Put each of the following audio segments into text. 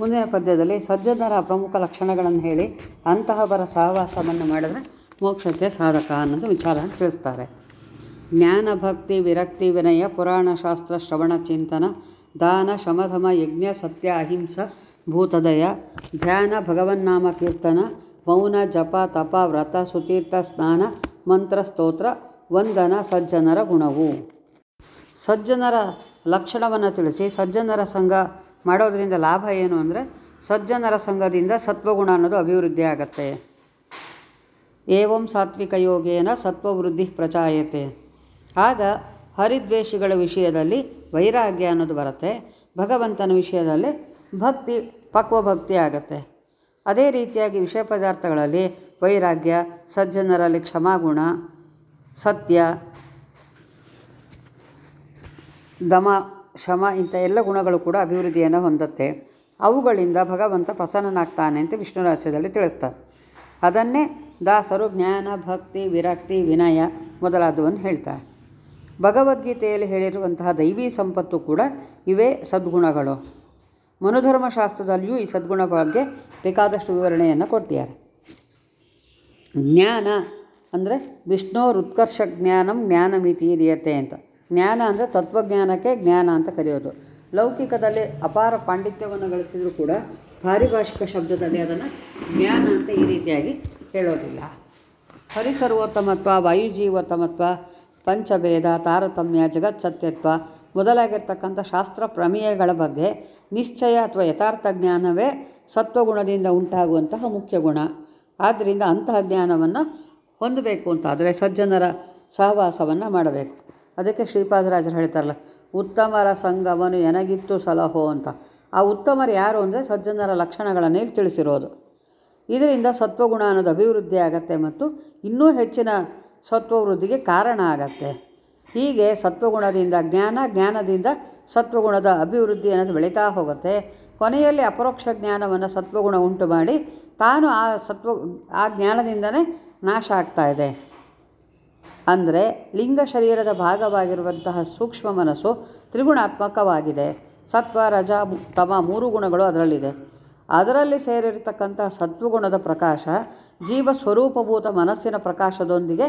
ಮುಂದಿನ ಪದ್ಯದಲ್ಲಿ ಸಜ್ಜನರ ಪ್ರಮುಖ ಲಕ್ಷಣಗಳನ್ನು ಹೇಳಿ, ಅಂತಹವರ ಸಹವಾಸವನ್ನು ಮಾಡಿದರೆ ಮೋಕ್ಷಕ್ಕೆ ಸಾಧಕ ಅನ್ನೋದು ವಿಚಾರ ತಿಳಿಸ್ತಾರೆ. ಜ್ಞಾನ, ಭಕ್ತಿ, ವಿರಕ್ತಿ, ವಿನಯ, ಪುರಾಣ, ಶಾಸ್ತ್ರ, ಶ್ರವಣ, ಚಿಂತನ, ದಾನ, ಶಮಧಮ, ಯಜ್ಞ, ಸತ್ಯ, ಅಹಿಂಸ, ಭೂತದಯ, ಧ್ಯಾನ, ಭಗವನ್ನಾಮ, ಕೀರ್ತನ, ಮೌನ, ಜಪ, ತಪ, ವ್ರತ, ಸುತೀರ್ಥ, ಸ್ನಾನ, ಮಂತ್ರ, ಸ್ತೋತ್ರ, ವಂದನ, ಸಜ್ಜನರ ಗುಣವು. ಸಜ್ಜನರ ಲಕ್ಷಣವನ್ನು ತಿಳಿಸಿ, ಸಜ್ಜನರ ಸಂಘ ಮಾಡೋದರಿಂದ ಲಾಭ ಏನು ಅಂದರೆ ಸಜ್ಜನರ ಸಂಘದಿಂದ ಸತ್ವಗುಣ ಅನ್ನೋದು ಅಭಿವೃದ್ಧಿ ಆಗತ್ತೆ. ಏವಂ ಸಾತ್ವಿಕ ಯೋಗೇನ ಸತ್ವವೃದ್ಧಿ ಪ್ರಚಾಯತೆ. ಆಗ ಹರಿದ್ವೇಷಿಗಳ ವಿಷಯದಲ್ಲಿ ವೈರಾಗ್ಯ ಅನ್ನೋದು ಬರುತ್ತೆ. ಭಗವಂತನ ವಿಷಯದಲ್ಲಿ ಭಕ್ತಿ ಪಕ್ವ ಭಕ್ತಿ ಆಗತ್ತೆ. ಅದೇ ರೀತಿಯಾಗಿ ವಿಷಯ ಪದಾರ್ಥಗಳಲ್ಲಿ ವೈರಾಗ್ಯ, ಸಜ್ಜನರಲ್ಲಿ ಕ್ಷಮಾಗುಣ, ಸತ್ಯ, ದಮ ಶಮ ಇಂಥ ಎಲ್ಲ ಗುಣಗಳು ಕೂಡ ಅಭಿವೃದ್ಧಿಯನ್ನು ಹೊಂದುತ್ತೆ. ಅವುಗಳಿಂದ ಭಗವಂತ ಪ್ರಸನ್ನನಾಗ್ತಾನೆ ಅಂತ ವಿಷ್ಣು ರಹಸ್ಯದಲ್ಲಿ ತಿಳಿಸ್ತಾರೆ. ಅದನ್ನೇ ದಾಸರು ಜ್ಞಾನ, ಭಕ್ತಿ, ವಿರಕ್ತಿ, ವಿನಯ ಮೊದಲಾದವನ್ನು ಹೇಳ್ತಾರೆ. ಭಗವದ್ಗೀತೆಯಲ್ಲಿ ಹೇಳಿರುವಂತಹ ದೈವಿ ಸಂಪತ್ತು ಕೂಡ ಇವೇ ಸದ್ಗುಣಗಳು. ಮನುಧರ್ಮಶಾಸ್ತ್ರದಲ್ಲಿಯೂ ಈ ಸದ್ಗುಣ ಬಗ್ಗೆ ಬೇಕಾದಷ್ಟು ವಿವರಣೆಯನ್ನು ಕೊಟ್ಟಿದ್ದಾರೆ. ಜ್ಞಾನ ಅಂದರೆ ವಿಷ್ಣೋರುತ್ಕರ್ಷ ಜ್ಞಾನಂ ಜ್ಞಾನಮಿತಿ ಇದೆಯತ್ತೆ ಅಂತ. ಜ್ಞಾನ ಅಂದರೆ ತತ್ವಜ್ಞಾನಕ್ಕೆ ಜ್ಞಾನ ಅಂತ ಕರೆಯೋದು. ಲೌಕಿಕದಲ್ಲಿ ಅಪಾರ ಪಾಂಡಿತ್ಯವನ್ನು ಗಳಿಸಿದರೂ ಕೂಡ ಪಾರಿಭಾಷಿಕ ಶಬ್ದದಲ್ಲಿ ಅದನ್ನು ಜ್ಞಾನ ಅಂತ ಈ ರೀತಿಯಾಗಿ ಹೇಳೋದಿಲ್ಲ. ಹರಿಸರ್ವೋತ್ತಮತ್ವ ವಾಯುಜೀವೋತ್ತಮತ್ವ, ಪಂಚಭೇದ, ತಾರತಮ್ಯ, ಜಗತ್ಸತ್ಯತ್ವ ಮೊದಲಾಗಿರ್ತಕ್ಕಂಥ ಶಾಸ್ತ್ರ ಪ್ರಮೇಯಗಳ ಬಗ್ಗೆ ನಿಶ್ಚಯ ಅಥವಾ ಯಥಾರ್ಥ ಜ್ಞಾನವೇ ಸತ್ವಗುಣದಿಂದ ಉಂಟಾಗುವಂತಹ ಮುಖ್ಯ ಗುಣ. ಆದ್ದರಿಂದ ಅಂತಹ ಜ್ಞಾನವನ್ನು ಹೊಂದಬೇಕು ಅಂತ. ಆದರೆ ಸಜ್ಜನರ ಸಹವಾಸವನ್ನು ಮಾಡಬೇಕು. ಅದಕ್ಕೆ ಶ್ರೀಪಾದರಾಜರು ಹೇಳ್ತಾರಲ್ಲ, ಉತ್ತಮರ ಸಂಗಮನು ಎನಗಿತ್ತು ಸಲಹೋ ಅಂತ. ಆ ಉತ್ತಮರು ಯಾರು ಅಂದರೆ ಸಜ್ಜನರ ಲಕ್ಷಣಗಳನ್ನು ಇಲ್ಲಿ ತಿಳಿಸಿರೋದು. ಇದರಿಂದ ಸತ್ವಗುಣ ಅನ್ನೋದು ಅಭಿವೃದ್ಧಿ ಆಗತ್ತೆ ಮತ್ತು ಇನ್ನೂ ಹೆಚ್ಚಿನ ಸತ್ವವೃದ್ಧಿಗೆ ಕಾರಣ ಆಗತ್ತೆ. ಹೀಗೆ ಸತ್ವಗುಣದಿಂದ ಜ್ಞಾನ, ಜ್ಞಾನದಿಂದ ಸತ್ವಗುಣದ ಅಭಿವೃದ್ಧಿ ಅನ್ನೋದು ಬೆಳೀತಾ ಹೋಗುತ್ತೆ. ಕೊನೆಯಲ್ಲಿ ಅಪರೋಕ್ಷ ಜ್ಞಾನವನ್ನು ಸತ್ವಗುಣ ಉಂಟು ಮಾಡಿ ತಾನು ಆ ಸತ್ವ, ಆ ಜ್ಞಾನದಿಂದನೇ ನಾಶ ಆಗ್ತಾ ಇದೆ. ಅಂದರೆ ಲಿಂಗ ಶರೀರದ ಭಾಗವಾಗಿರುವಂತಹ ಸೂಕ್ಷ್ಮ ಮನಸ್ಸು ತ್ರಿಗುಣಾತ್ಮಕವಾಗಿದೆ. ಸತ್ವ, ರಜ ತಮ ಮೂರು ಗುಣಗಳು ಅದರಲ್ಲಿದೆ. ಅದರಲ್ಲಿ ಸೇರಿರತಕ್ಕಂತಹ ಸತ್ವಗುಣದ ಪ್ರಕಾಶ ಜೀವ ಸ್ವರೂಪಭೂತ ಮನಸ್ಸಿನ ಪ್ರಕಾಶದೊಂದಿಗೆ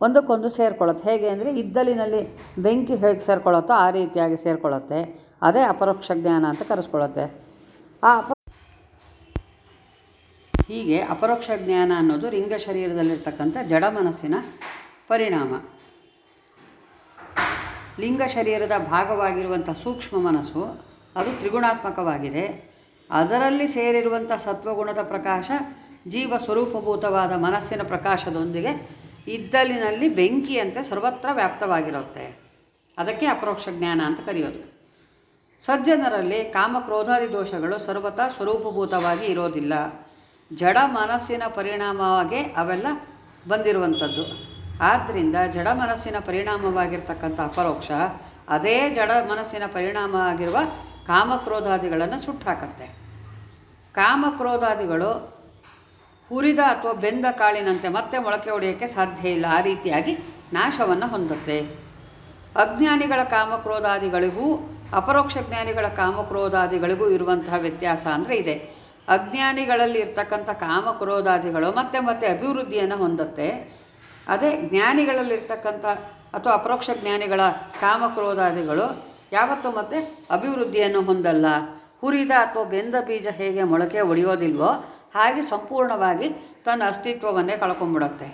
ಒಂದಕ್ಕೊಂದು ಸೇರ್ಕೊಳ್ಳುತ್ತೆ. ಹೇಗೆ ಅಂದರೆ ಇದ್ದಲಿನಲ್ಲಿ ಬೆಂಕಿ ಹೇಗೆ ಸೇರ್ಕೊಳ್ಳುತ್ತೋ ಆ ರೀತಿಯಾಗಿ ಸೇರ್ಕೊಳ್ಳುತ್ತೆ. ಅದೇ ಅಪರೋಕ್ಷ ಜ್ಞಾನ ಅಂತ ಕರೆಸ್ಕೊಳ್ಳುತ್ತೆ. ಆ ಹೀಗೆ ಅಪರೋಕ್ಷ ಜ್ಞಾನ ಅನ್ನೋದು ಲಿಂಗ ಶರೀರದಲ್ಲಿರ್ತಕ್ಕಂಥ ಜಡ ಮನಸ್ಸಿನ ಪರಿಣಾಮ. ಲಿಂಗ ಶರೀರದ ಭಾಗವಾಗಿರುವಂಥ ಸೂಕ್ಷ್ಮ ಮನಸ್ಸು, ಅದು ತ್ರಿಗುಣಾತ್ಮಕವಾಗಿದೆ. ಅದರಲ್ಲಿ ಸೇರಿರುವಂಥ ಸತ್ವಗುಣದ ಪ್ರಕಾಶ, ಜೀವ ಸ್ವರೂಪಭೂತವಾದ ಮನಸ್ಸಿನ ಪ್ರಕಾಶದೊಂದಿಗೆ ಇದ್ದಲಿನಲ್ಲಿ ಬೆಂಕಿಯಂತೆ ಸರ್ವತ್ರ ವ್ಯಾಪ್ತವಾಗಿರುತ್ತೆ. ಅದಕ್ಕೆ ಅಪರೋಕ್ಷ ಜ್ಞಾನ ಅಂತ ಕರೆಯೋದು. ಸಜ್ಜನರಲ್ಲಿ ಕಾಮಕ್ರೋಧಾದಿ ದೋಷಗಳು ಸರ್ವತಾ ಸ್ವರೂಪಭೂತವಾಗಿ ಇರೋದಿಲ್ಲ. ಜಡ ಮನಸ್ಸಿನ ಪರಿಣಾಮವಾಗಿ ಅವೆಲ್ಲ ಬಂದಿರುವಂಥದ್ದು. ಆದ್ದರಿಂದ ಜಡ ಮನಸ್ಸಿನ ಪರಿಣಾಮವಾಗಿರ್ತಕ್ಕಂಥ ಅಪರೋಕ್ಷ ಅದೇ ಜಡ ಮನಸ್ಸಿನ ಪರಿಣಾಮ ಆಗಿರುವ ಕಾಮಕ್ರೋಧಾದಿಗಳನ್ನು ಸುಟ್ಟಾಕತ್ತೆ ಕಾಮಕ್ರೋಧಾದಿಗಳು ಹುರಿದ ಅಥವಾ ಬೆಂದ ಕಾಳಿನಂತೆ ಮತ್ತೆ ಮೊಳಕೆ ಹೊಡೆಯೋಕ್ಕೆ ಸಾಧ್ಯ ಇಲ್ಲ. ಆ ರೀತಿಯಾಗಿ ನಾಶವನ್ನು ಹೊಂದುತ್ತೆ. ಅಜ್ಞಾನಿಗಳ ಕಾಮಕ್ರೋಧಾದಿಗಳಿಗೂ ಅಪರೋಕ್ಷ ಜ್ಞಾನಿಗಳ ಕಾಮಕ್ರೋಧಾದಿಗಳಿಗೂ ಇರುವಂತಹ ವ್ಯತ್ಯಾಸ ಅಂದರೆ ಇದೆ. ಅಜ್ಞಾನಿಗಳಲ್ಲಿ ಇರ್ತಕ್ಕಂಥ ಕಾಮಕ್ರೋಧಾದಿಗಳು ಮತ್ತೆ ಮತ್ತೆ ಅಭಿವೃದ್ಧಿಯನ್ನು ಹೊಂದುತ್ತೆ. ಅದೇ ಜ್ಞಾನಿಗಳಲ್ಲಿರ್ತಕ್ಕಂಥ ಅಥವಾ ಅಪರೋಕ್ಷ ಜ್ಞಾನಿಗಳ ಕಾಮಕ್ರೋಧಾದಿಗಳು ಯಾವತ್ತೂ ಮತ್ತೆ ಅಭಿವೃದ್ಧಿಯನ್ನು ಹೊಂದಲ್ಲ. ಹುರಿದ ಅಥವಾ ಬೆಂದ ಬೀಜ ಹೇಗೆ ಮೊಳಕೆ ಒಡೆಯೋದಿಲ್ವೋ ಹಾಗೆ ಸಂಪೂರ್ಣವಾಗಿ ತನ್ನ ಅಸ್ತಿತ್ವವನ್ನೇ ಕಳ್ಕೊಂಡ್ಬಿಡುತ್ತೆ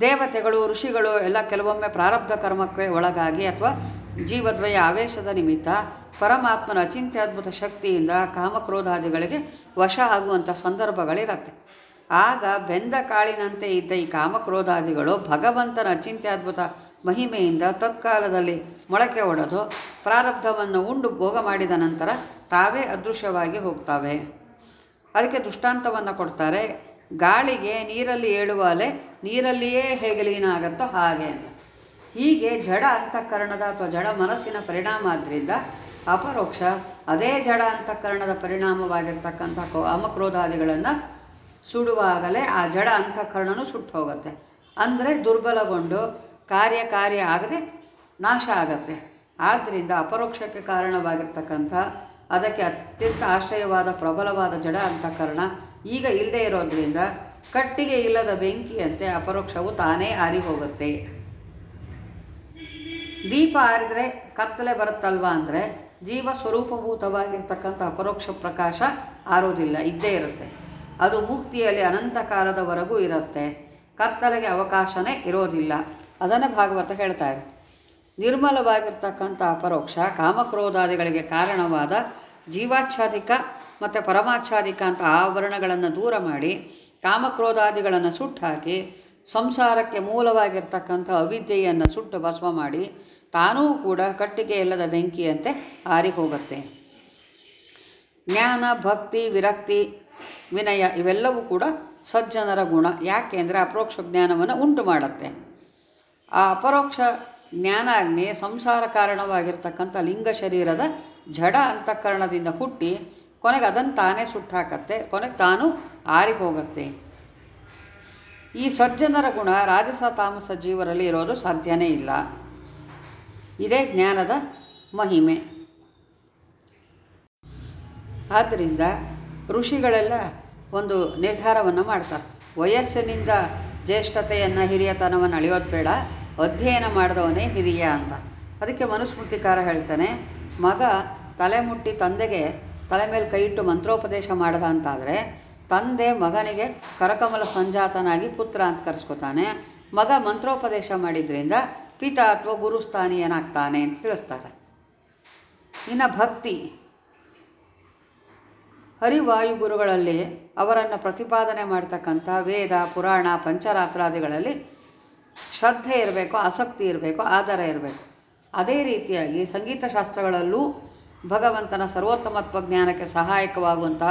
ದೇವತೆಗಳು, ಋಷಿಗಳು ಎಲ್ಲ ಕೆಲವೊಮ್ಮೆ ಪ್ರಾರಬ್ಧ ಕರ್ಮಕ್ಕೆ ಒಳಗಾಗಿ ಅಥವಾ ಜೀವದ್ವಯ ಆವೇಶದ ನಿಮಿತ್ತ ಪರಮಾತ್ಮನ ಅಚಿಂತ್ಯದ್ಭುತ ಶಕ್ತಿಯಿಂದ ಕಾಮಕ್ರೋಧಾದಿಗಳಿಗೆ ವಶ ಆಗುವಂಥ ಸಂದರ್ಭಗಳಿರುತ್ತೆ. ಆಗ ಬೆಂದ ಕಾಳಿನಂತೆ ಇದ್ದ ಈ ಕಾಮಕ್ರೋಧಾದಿಗಳು ಭಗವಂತನ ಅಚಿಂತ್ಯದ್ಭುತ ಮಹಿಮೆಯಿಂದ ತತ್ಕಾಲದಲ್ಲಿ ಮೊಳಕೆ ಒಡೆದು ಪ್ರಾರಬ್ಧವನ್ನು ಉಂಡು ಭೋಗ ಮಾಡಿದ ನಂತರ ತಾವೇ ಅದೃಶ್ಯವಾಗಿ ಹೋಗ್ತವೆ. ಅದಕ್ಕೆ ದೃಷ್ಟಾಂತವನ್ನು ಕೊಡ್ತಾರೆ, ಗಾಳಿಗೆ ನೀರಲ್ಲಿ ಏಳುವ ಅಲೆ ನೀರಲ್ಲಿಯೇ ಹೇಗೆ ಆಗತ್ತೋ ಆಗುತ್ತೋ ಹಾಗೆ ಅಂತ. ಹೀಗೆ ಜಡ ಅಂತಃಕರಣದ ಅಥವಾ ಜಡ ಮನಸ್ಸಿನ ಪರಿಣಾಮ ಆದ್ದರಿಂದ ಅಪರೋಕ್ಷ ಅದೇ ಜಡ ಅಂತಃಕರಣದ ಪರಿಣಾಮವಾಗಿರ್ತಕ್ಕಂಥ ಕಾಮಕ್ರೋಧಾದಿಗಳನ್ನು ಸುಡುವಾಗಲೇ ಆ ಜಡ ಅಂತಃಕರಣನೂ ಸುಟ್ಟು ಹೋಗುತ್ತೆ ಅಂದರೆ ದುರ್ಬಲಗೊಂಡು ಕಾರ್ಯ ಕಾರ್ಯ ಆಗದೆ ನಾಶ ಆಗತ್ತೆ. ಆದ್ದರಿಂದ ಅಪರೋಕ್ಷಕ್ಕೆ ಕಾರಣವಾಗಿರ್ತಕ್ಕಂಥ ಅದಕ್ಕೆ ಅತ್ಯಂತ ಆಶ್ರಯವಾದ ಪ್ರಬಲವಾದ ಜಡ ಅಂತಃಕರಣ ಈಗ ಇಲ್ಲದೆ ಇರೋದ್ರಿಂದ ಕಟ್ಟಿಗೆ ಇಲ್ಲದ ಬೆಂಕಿಯಂತೆ ಅಪರೋಕ್ಷವು ತಾನೇ ಆರಿ ಹೋಗುತ್ತೆ ದೀಪ ಆರಿದರೆ ಕತ್ತಲೆ ಬರುತ್ತಲ್ವಾ ಅಂದರೆ ಜೀವ ಸ್ವರೂಪಭೂತವಾಗಿರ್ತಕ್ಕಂಥ ಅಪರೋಕ್ಷ ಪ್ರಕಾಶ ಆರೋದಿಲ್ಲ, ಇದ್ದೇ ಇರುತ್ತೆ. ಅದು ಮುಕ್ತಿಯಲ್ಲಿ ಅನಂತ ಕಾಲದವರೆಗೂ ಇರುತ್ತೆ. ಕತ್ತಲೆಗೆ ಅವಕಾಶನೇ ಇರೋದಿಲ್ಲ. ಅದನ್ನು ಭಾಗವತ ಹೇಳ್ತಾರೆ ನಿರ್ಮಲವಾಗಿರ್ತಕ್ಕಂಥ ಅಪರೋಕ್ಷ, ಕಾಮಕ್ರೋಧಾದಿಗಳಿಗೆ ಕಾರಣವಾದ ಜೀವಾಚ್ಛಾದಿಕ ಮತ್ತು ಪರಮಾಚ್ಛಾದಿಕ ಅಂತ ಆವರಣಗಳನ್ನು ದೂರ ಮಾಡಿ, ಕಾಮಕ್ರೋಧಾದಿಗಳನ್ನು ಸುಟ್ಟಾಕಿ, ಸಂಸಾರಕ್ಕೆ ಮೂಲವಾಗಿರ್ತಕ್ಕಂಥ ಅವಿದ್ಯೆಯನ್ನು ಸುಟ್ಟು ಭಸ್ಮ ಮಾಡಿ, ತಾನೂ ಕೂಡ ಕಟ್ಟಿಗೆ ಇಲ್ಲದ ಬೆಂಕಿಯಂತೆ ಆರಿ ಹೋಗುತ್ತೆ. ಜ್ಞಾನ, ಭಕ್ತಿ, ವಿರಕ್ತಿ ವಿನಯ ಇವೆಲ್ಲವೂ ಕೂಡ ಸಜ್ಜನರ ಗುಣ. ಯಾಕೆ ಅಂದರೆ ಅಪರೋಕ್ಷ ಜ್ಞಾನವನ್ನು ಉಂಟು ಮಾಡುತ್ತೆ. ಆ ಅಪರೋಕ್ಷ ಜ್ಞಾನಾಗ್ನಿ ಸಂಸಾರ ಕಾರಣವಾಗಿರ್ತಕ್ಕಂಥ ಲಿಂಗ ಶರೀರದ ಜಡ ಅಂತಃಕರಣದಿಂದ ಹುಟ್ಟಿ ಕೊನೆಗೆ ಅದನ್ನು ತಾನೇ ಸುಟ್ಟಾಕತ್ತೆ, ಕೊನೆಗೆ ತಾನು ಆರಿ ಹೋಗುತ್ತೆ ಈ ಸಜ್ಜನರ ಗುಣ ರಾಜಸ ತಾಮಸ ಜೀವರಲ್ಲಿ ಇರೋದು ಸಾಧ್ಯನೇ ಇಲ್ಲ. ಇದೇ ಜ್ಞಾನದ ಮಹಿಮೆ. ಆದ್ದರಿಂದ ಋಷಿಗಳೆಲ್ಲ ಒಂದು ನಿರ್ಧಾರವನ್ನು ಮಾಡ್ತಾರೆ. ವಯಸ್ಸಿನಿಂದ ಜ್ಯೇಷ್ಠತೆಯನ್ನು, ಹಿರಿಯತನವನ್ನು ಅಳೆಯೋದು ಬೇಡ. ಅಧ್ಯಯನ ಮಾಡಿದವನೇ ಹಿರಿಯ ಅಂತ. ಅದಕ್ಕೆ ಮನುಸ್ಮೃತಿಕಾರ ಹೇಳ್ತಾನೆ, ಮಗ ತಲೆ ಮುಟ್ಟಿ ತಂದೆಗೆ ತಲೆ ಮೇಲೆ ಕೈ ಇಟ್ಟು ಮಂತ್ರೋಪದೇಶ ಮಾಡಿದ ಅಂತಾದರೆ, ತಂದೆ ಮಗನಿಗೆ ಕರಕಮಲ ಸಂಜಾತನಾಗಿ ಪುತ್ರ ಅಂತ ಕರೆಸ್ಕೊತಾನೆ. ಮಗ ಮಂತ್ರೋಪದೇಶ ಮಾಡಿದ್ರಿಂದ ಪಿತ ಅಥವಾ ಗುರುಸ್ಥಾನೀಯನಾಗ್ತಾನೆ ಅಂತ ತಿಳಿಸ್ತಾರೆ. ಇನ್ನು ಭಕ್ತಿ. ಹರಿವಾಯು ಗುರುಗಳಲ್ಲಿ ಅವರನ್ನು ಪ್ರತಿಪಾದನೆ ಮಾಡ್ತಕ್ಕಂಥ ವೇದ, ಪುರಾಣ, ಪಂಚರಾತ್ರಾದಿಗಳಲ್ಲಿ ಶ್ರದ್ಧೆ ಇರಬೇಕು, ಆಸಕ್ತಿ ಇರಬೇಕು ಆಧಾರ ಇರಬೇಕು. ಅದೇ ರೀತಿಯಾಗಿ ಸಂಗೀತ ಶಾಸ್ತ್ರಗಳಲ್ಲೂ ಭಗವಂತನ ಸರ್ವೋತ್ತಮತ್ವ ಜ್ಞಾನಕ್ಕೆ ಸಹಾಯಕವಾಗುವಂಥ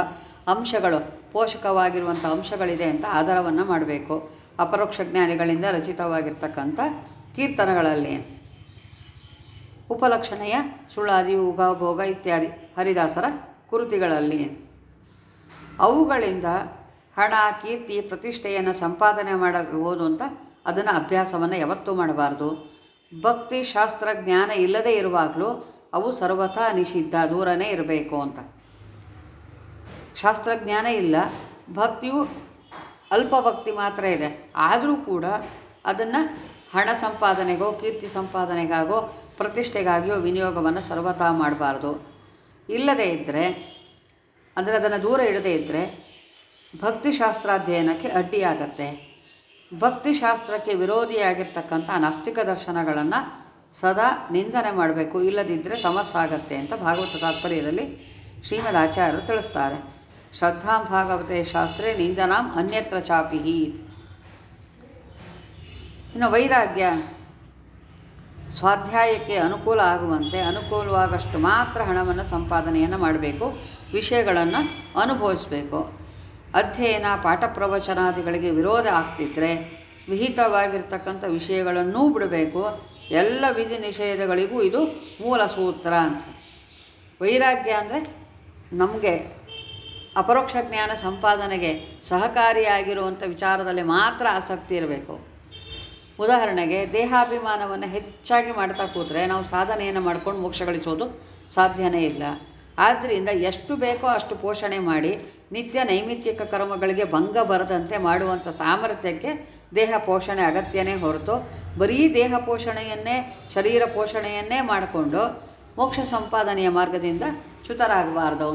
ಅಂಶಗಳು, ಪೋಷಕವಾಗಿರುವಂಥ ಅಂಶಗಳಿದೆ ಅಂತ ಆಧಾರವನ್ನು ಮಾಡಬೇಕು. ಅಪರೋಕ್ಷ ಜ್ಞಾನಿಗಳಿಂದ ರಚಿತವಾಗಿರ್ತಕ್ಕಂಥ ಕೀರ್ತನಗಳಲ್ಲಿ. ಉಪಲಕ್ಷಣೆಯ ಸುಳ್ಳಾದಿ ಉಪಭೋಗ ಇತ್ಯಾದಿ ಹರಿದಾಸರ ಕೃತಿಗಳಲ್ಲಿ. ಅವುಗಳಿಂದ ಹಣ, ಕೀರ್ತಿ, ಪ್ರತಿಷ್ಠೆಯನ್ನು ಸಂಪಾದನೆ ಮಾಡಬಹುದು ಅಂತ ಅದನ್ನು ಅಭ್ಯಾಸವನ್ನು ಯಾವತ್ತೂ ಮಾಡಬಾರ್ದು. ಭಕ್ತಿ, ಶಾಸ್ತ್ರ, ಜ್ಞಾನ ಇಲ್ಲದೇ ಇರುವಾಗಲೂ ಅವು ಸರ್ವಥಾ ನಿಷಿದ್ಧ, ದೂರನೇ ಇರಬೇಕು ಅಂತ. ಶಾಸ್ತ್ರಜ್ಞಾನ ಇಲ್ಲ, ಭಕ್ತಿಯು ಅಲ್ಪ ಭಕ್ತಿ ಮಾತ್ರ ಇದೆ. ಆದರೂ ಕೂಡ ಅದನ್ನು ಹಣ ಸಂಪಾದನೆಗೋ, ಕೀರ್ತಿ ಸಂಪಾದನೆಗಾಗೋ, ಪ್ರತಿಷ್ಠೆಗಾಗಿಯೋ ವಿನಿಯೋಗವನ್ನು ಸರ್ವಥಾ ಮಾಡಬಾರ್ದು. ಇಲ್ಲದೇ ಇದ್ದರೆ ಅಂದರೆ ಅದನ್ನು ದೂರ ಇಡದೇ ಇದ್ದರೆ ಭಕ್ತಿಶಾಸ್ತ್ರಾಧ್ಯಯನಕ್ಕೆ ಅಡ್ಡಿಯಾಗತ್ತೆ. ಭಕ್ತಿಶಾಸ್ತ್ರಕ್ಕೆ ವಿರೋಧಿಯಾಗಿರ್ತಕ್ಕಂಥ ನಾಸ್ತಿಕ ದರ್ಶನಗಳನ್ನು ಸದಾ ನಿಂದನೆ ಮಾಡಬೇಕು ಇಲ್ಲದಿದ್ದರೆ ತಮಸ್ಸಾಗತ್ತೆ ಅಂತ ಭಾಗವತ ತಾತ್ಪರ್ಯದಲ್ಲಿ ಶ್ರೀಮದ್ ಆಚಾರ್ಯರು ತಿಳಿಸ್ತಾರೆ. ಶ್ರದ್ಧಾಂ ಭಾಗವತೆ ಶಾಸ್ತ್ರೇ ನಿಂದನಾಂ ಅನ್ಯತ್ರ ಚಾಪಿಹಿ. ಇನ್ನು ವೈರಾಗ್ಯ, ಸ್ವಾಧ್ಯಾಯಕ್ಕೆ ಅನುಕೂಲ ಆಗುವಂತೆ ಅನುಕೂಲವಾಗಷ್ಟು ಮಾತ್ರ ಹಣವನ್ನು ಸಂಪಾದನೆಯನ್ನು ಮಾಡಬೇಕು. ವಿಷಯಗಳನ್ನು ಅನುಭವಿಸಬೇಕು. ಅಧ್ಯಯನ ಪಾಠ ಪ್ರವಚನಾದಿಗಳಿಗೆ ವಿರೋಧ ಆಗ್ತಿದ್ರೆ ವಿಹಿತವಾಗಿರ್ತಕ್ಕಂಥ ವಿಷಯಗಳನ್ನೂ ಬಿಡಬೇಕು. ಎಲ್ಲ ವಿಧಿ ನಿಷೇಧಗಳಿಗೂ ಇದು ಮೂಲ ಸೂತ್ರ ಅಂತ. ವೈರಾಗ್ಯ ಅಂದರೆ ನಮಗೆ ಅಪರೋಕ್ಷ ಜ್ಞಾನ ಸಂಪಾದನೆಗೆ ಸಹಕಾರಿಯಾಗಿರುವಂಥ ವಿಚಾರದಲ್ಲಿ ಮಾತ್ರ ಆಸಕ್ತಿ ಇರಬೇಕು. ಉದಾಹರಣೆಗೆ ದೇಹಾಭಿಮಾನವನ್ನು ಹೆಚ್ಚಾಗಿ ಮಾಡ್ತಾ ಕೂತ್ರೆ ನಾವು ಸಾಧನೆಯನ್ನು ಮಾಡ್ಕೊಂಡು ಮೋಕ್ಷ ಗಳಿಸೋದು ಸಾಧ್ಯನೇ ಇಲ್ಲ. ಆದ್ದರಿಂದ ಎಷ್ಟು ಬೇಕೋ ಅಷ್ಟು ಪೋಷಣೆ ಮಾಡಿ ನಿತ್ಯ ನೈಮಿತ್ತಿಕ ಕರ್ಮಗಳಿಗೆ ಭಂಗ ಬರದಂತೆ ಮಾಡುವಂಥ ಸಾಮರ್ಥ್ಯಕ್ಕೆ ದೇಹ ಪೋಷಣೆ ಅಗತ್ಯನೇ ಹೊರತು ಬರೀ ದೇಹ ಪೋಷಣೆಯನ್ನೇ, ಶರೀರ ಪೋಷಣೆಯನ್ನೇ ಮಾಡಿಕೊಂಡು ಮೋಕ್ಷ ಸಂಪಾದನೆಯ ಮಾರ್ಗದಿಂದ ಚ್ಯುತರಾಗಬಾರ್ದು.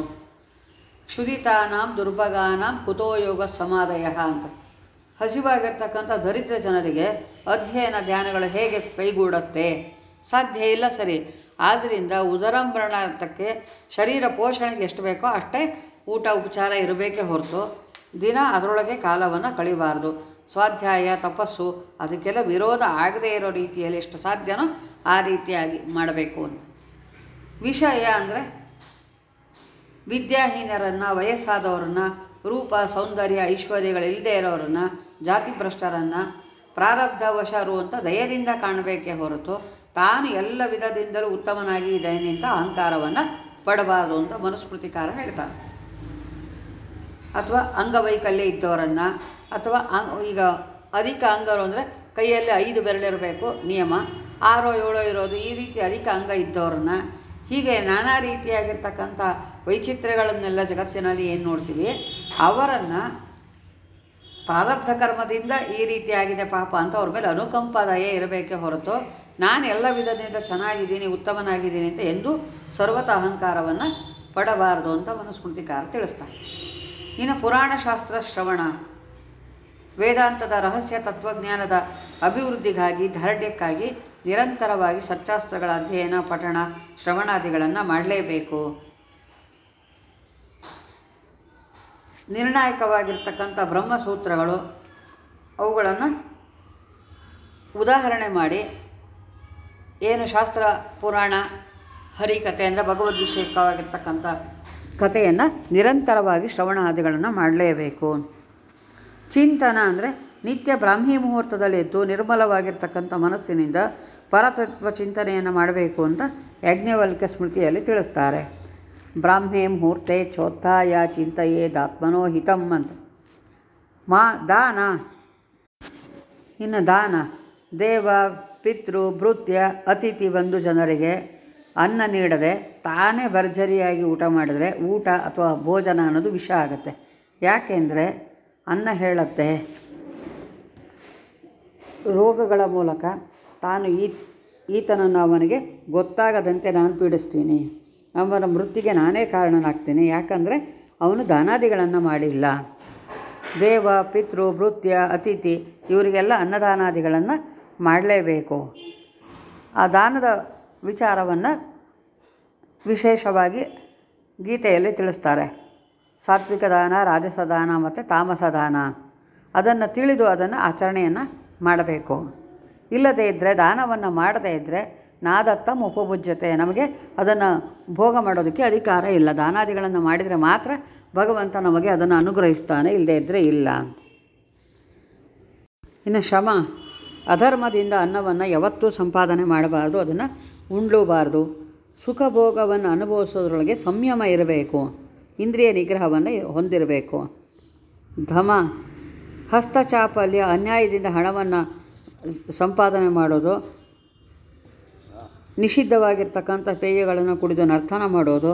ಕ್ಷುದಿತಾನಾಂ ದುರ್ಭಗಾನಾಂ ಕುತೋಯೋಗ ಸಮಾದಯ ಅಂತ. ಹಸಿವಾಗಿರ್ತಕ್ಕಂಥ ದರಿದ್ರ ಜನರಿಗೆ ಅಧ್ಯಯನ ಧ್ಯಾನಗಳು ಹೇಗೆ ಕೈಗೂಡುತ್ತೆ? ಸಾಧ್ಯ ಇಲ್ಲ ಸರಿ. ಆದ್ದರಿಂದ ಉದರಂಭರಣಾರ್ಥಕ್ಕೆ ಶರೀರ ಪೋಷಣೆಗೆ ಎಷ್ಟು ಬೇಕೋ ಅಷ್ಟೇ ಊಟ ಉಪಚಾರ ಇರಬೇಕೇ ಹೊರತು ದಿನ ಅದರೊಳಗೆ ಕಾಲವನ್ನು ಕಳಿಬಾರ್ದು. ಸ್ವಾಧ್ಯಾಯ, ತಪಸ್ಸು, ಅದಕ್ಕೆಲ್ಲ ವಿರೋಧ ಆಗದೇ ಇರೋ ರೀತಿಯಲ್ಲಿ ಎಷ್ಟು ಸಾಧ್ಯನೋ ಆ ರೀತಿಯಾಗಿ ಮಾಡಬೇಕು ಅಂತ. ವಿಷಯ ಅಂದರೆ ವಿದ್ಯಾಹೀನರನ್ನು, ವಯಸ್ಸಾದವರನ್ನು, ರೂಪ, ಸೌಂದರ್ಯ, ಐಶ್ವರ್ಯಗಳಿಲ್ಲದೆ ಇರೋರನ್ನು ಜಾತಿ ಭ್ರಷ್ಟರನ್ನು ಪ್ರಾರಬ್ಧವಶರು ಅಂತ ದಯದಿಂದ ಕಾಣಬೇಕೇ ಹೊರತು ತಾನು ಎಲ್ಲ ವಿಧದಿಂದಲೂ ಉತ್ತಮನಾಗಿ ಇದ್ದೇನೆ ಅಂತ ಅಹಂಕಾರವನ್ನು ಪಡಬಾರದು ಅಂತ ಮನುಸ್ಮೃತಿಕಾರ ಹೇಳ್ತಾನೆ. ಅಥವಾ ಅಂಗವೈಕಲ್ಯ ಇದ್ದವರನ್ನು, ಅಥವಾ ಈಗ ಅಧಿಕ ಅಂಗರು ಅಂದರೆ ಕೈಯಲ್ಲಿ ಐದು ಬೆರಳಿರಬೇಕು, ನಿಯಮ. ಆರೋ ಏಳೋ ಇರೋದು ಈ ರೀತಿ ಅಧಿಕ ಅಂಗ ಇದ್ದವ್ರನ್ನ, ಹೀಗೆ ನಾನಾ ರೀತಿಯಾಗಿರ್ತಕ್ಕಂಥ ವೈಚಿತ್ರ್ಯಗಳನ್ನೆಲ್ಲ ಜಗತ್ತಿನಲ್ಲಿ ಏನು ನೋಡ್ತೀವಿ? ಅವರನ್ನು ಪ್ರಾರಬ್ಧ ಕರ್ಮದಿಂದ ಈ ರೀತಿಯಾಗಿದೆ ಪಾಪ ಅಂತ ಅವ್ರ ಮೇಲೆ ಅನುಕಂಪ ದಯ ಇರಬೇಕೇ ಹೊರತು ನಾನು ಎಲ್ಲ ವಿಧದಿಂದ ಚೆನ್ನಾಗಿದ್ದೀನಿ, ಉತ್ತಮನಾಗಿದ್ದೀನಿ ಅಂತ ಎಂದು ಸರ್ವತ ಅಹಂಕಾರವನ್ನು ಪಡಬಾರದು ಅಂತ ಮನುಸ್ಮೃತಿಕಾರ ತಿಳಿಸ್ತಾನೆ. ಇನ್ನು ಪುರಾಣ ಶಾಸ್ತ್ರ ಶ್ರವಣ, ವೇದಾಂತದ ರಹಸ್ಯ ತತ್ವಜ್ಞಾನದ ಅಭಿವೃದ್ಧಿಗಾಗಿ ದಾರ್ಢ್ಯಕ್ಕಾಗಿ ನಿರಂತರವಾಗಿ ಸಚ್ಚಾಸ್ತ್ರಗಳ ಅಧ್ಯಯನ, ಪಠಣ, ಶ್ರವಣಾದಿಗಳನ್ನು ಮಾಡಲೇಬೇಕು. ನಿರ್ಣಾಯಕವಾಗಿರ್ತಕ್ಕಂಥ ಬ್ರಹ್ಮಸೂತ್ರಗಳು ಅವುಗಳನ್ನು ಉದಾಹರಣೆ ಮಾಡಿ ಏನು ಶಾಸ್ತ್ರ, ಪುರಾಣ ಹರಿಕತೆ ಅಂದರೆ ಭಗವದ್ವಿಷಯಕವಾಗಿರ್ತಕ್ಕಂಥ ಕಥೆಯನ್ನು ನಿರಂತರವಾಗಿ ಶ್ರವಣಾದಿಗಳನ್ನು ಮಾಡಲೇಬೇಕು. ಚಿಂತನ ಅಂದರೆ ನಿತ್ಯ ಬ್ರಾಹ್ಮಿ ಮುಹೂರ್ತದಲ್ಲಿ ಎದ್ದು ನಿರ್ಮಲವಾಗಿರ್ತಕ್ಕಂಥ ಮನಸ್ಸಿನಿಂದ ಪರತತ್ವ ಚಿಂತನೆಯನ್ನು ಮಾಡಬೇಕು ಅಂತ ಯಜ್ಞವಲ್ಕ ಸ್ಮೃತಿಯಲ್ಲಿ ತಿಳಿಸ್ತಾರೆ. ಬ್ರಾಹ್ಮೇ ಮುಹೂರ್ತೆ ಚೋತ್ತಾಯ ಚಿಂತೆಯೇ ದಾತ್ಮನೋ ಹಿತಂ ಅಂತ. ಮಾ ದಾನ. ಇನ್ನು ದಾನ. ದೇವ ಪಿತೃ, ಭೃತ್ಯ, ಅತಿಥಿ ಬಂದು ಜನರಿಗೆ ಅನ್ನ ನೀಡದೆ ತಾನೇ ಭರ್ಜರಿಯಾಗಿ ಊಟ ಮಾಡಿದರೆ ಊಟ ಅಥವಾ ಭೋಜನ ಅನ್ನೋದು ವಿಷ ಆಗುತ್ತೆ. ಯಾಕೆಂದರೆ ಅನ್ನ ಹೇಳತ್ತೆ, ರೋಗಗಳ ಮೂಲಕ ತಾನು ಈ, ಈತನನ್ನು ಅವನಿಗೆ ಗೊತ್ತಾಗದಂತೆ ನಾನು ಪೀಡಿಸ್ತೀನಿ. ಅವನ ಮೃತ್ಯಿಗೆ ನಾನೇ ಕಾರಣನಾಗ್ತೀನಿ. ಯಾಕಂದರೆ ಅವನು ದಾನಾದಿಗಳನ್ನು ಮಾಡಿಲ್ಲ. ದೇವ, ಪಿತೃ, ಭೃತ್ಯ, ಅತಿಥಿ ಇವರಿಗೆಲ್ಲ ಅನ್ನದಾನಾದಿಗಳನ್ನು ಮಾಡಲೇಬೇಕು. ಆ ದಾನದ ವಿಚಾರವನ್ನು ವಿಶೇಷವಾಗಿ ಗೀತೆಯಲ್ಲಿ ತಿಳಿಸ್ತಾರೆ. ಸಾತ್ವಿಕ ದಾನ, ರಾಜಸ ದಾನ ಮತ್ತು ತಾಮಸ ದಾನ. ಅದನ್ನು ತಿಳಿದು ಅದನ್ನು ಆಚರಣೆಯನ್ನು ಮಾಡಬೇಕು. ಇಲ್ಲದೇ ಇದ್ದರೆ ದಾನವನ್ನು ಮಾಡದೇ ಇದ್ದರೆ ನಾದತ್ತ ಉಪಭುಜ್ಯತೆ. ನಮಗೆ ಅದನ್ನು ಭೋಗ ಮಾಡೋದಕ್ಕೆ ಅಧಿಕಾರ ಇಲ್ಲ. ದಾನಾದಿಗಳನ್ನು ಮಾಡಿದರೆ ಮಾತ್ರ ಭಗವಂತ ನಮಗೆ ಅದನ್ನು ಅನುಗ್ರಹಿಸ್ತಾನೆ. ಇಲ್ಲದೇ ಇದ್ದರೆ ಇಲ್ಲ. ಇನ್ನು ಶ್ರಮ ಅಧರ್ಮದಿಂದ ಅನ್ನವನ್ನು ಯಾವತ್ತೂ ಸಂಪಾದನೆ ಮಾಡಬಾರ್ದು, ಅದನ್ನು ಉಂಡ್ಲೂಬಾರ್ದು. ಸುಖ ಭೋಗವನ್ನು ಅನುಭವಿಸೋದ್ರೊಳಗೆ ಸಂಯಮ ಇರಬೇಕು, ಇಂದ್ರಿಯ ನಿಗ್ರಹವನ್ನು ಹೊಂದಿರಬೇಕು. ಧಮ, ಹಸ್ತಚಾಪಲ್ಯ, ಅನ್ಯಾಯದಿಂದ ಹಣವನ್ನು ಸಂಪಾದನೆ ಮಾಡೋದು, ನಿಷಿದ್ಧವಾಗಿರ್ತಕ್ಕಂಥ ಪೇಯಗಳನ್ನು ಕುಡಿದು ನರ್ತನ ಮಾಡೋದು,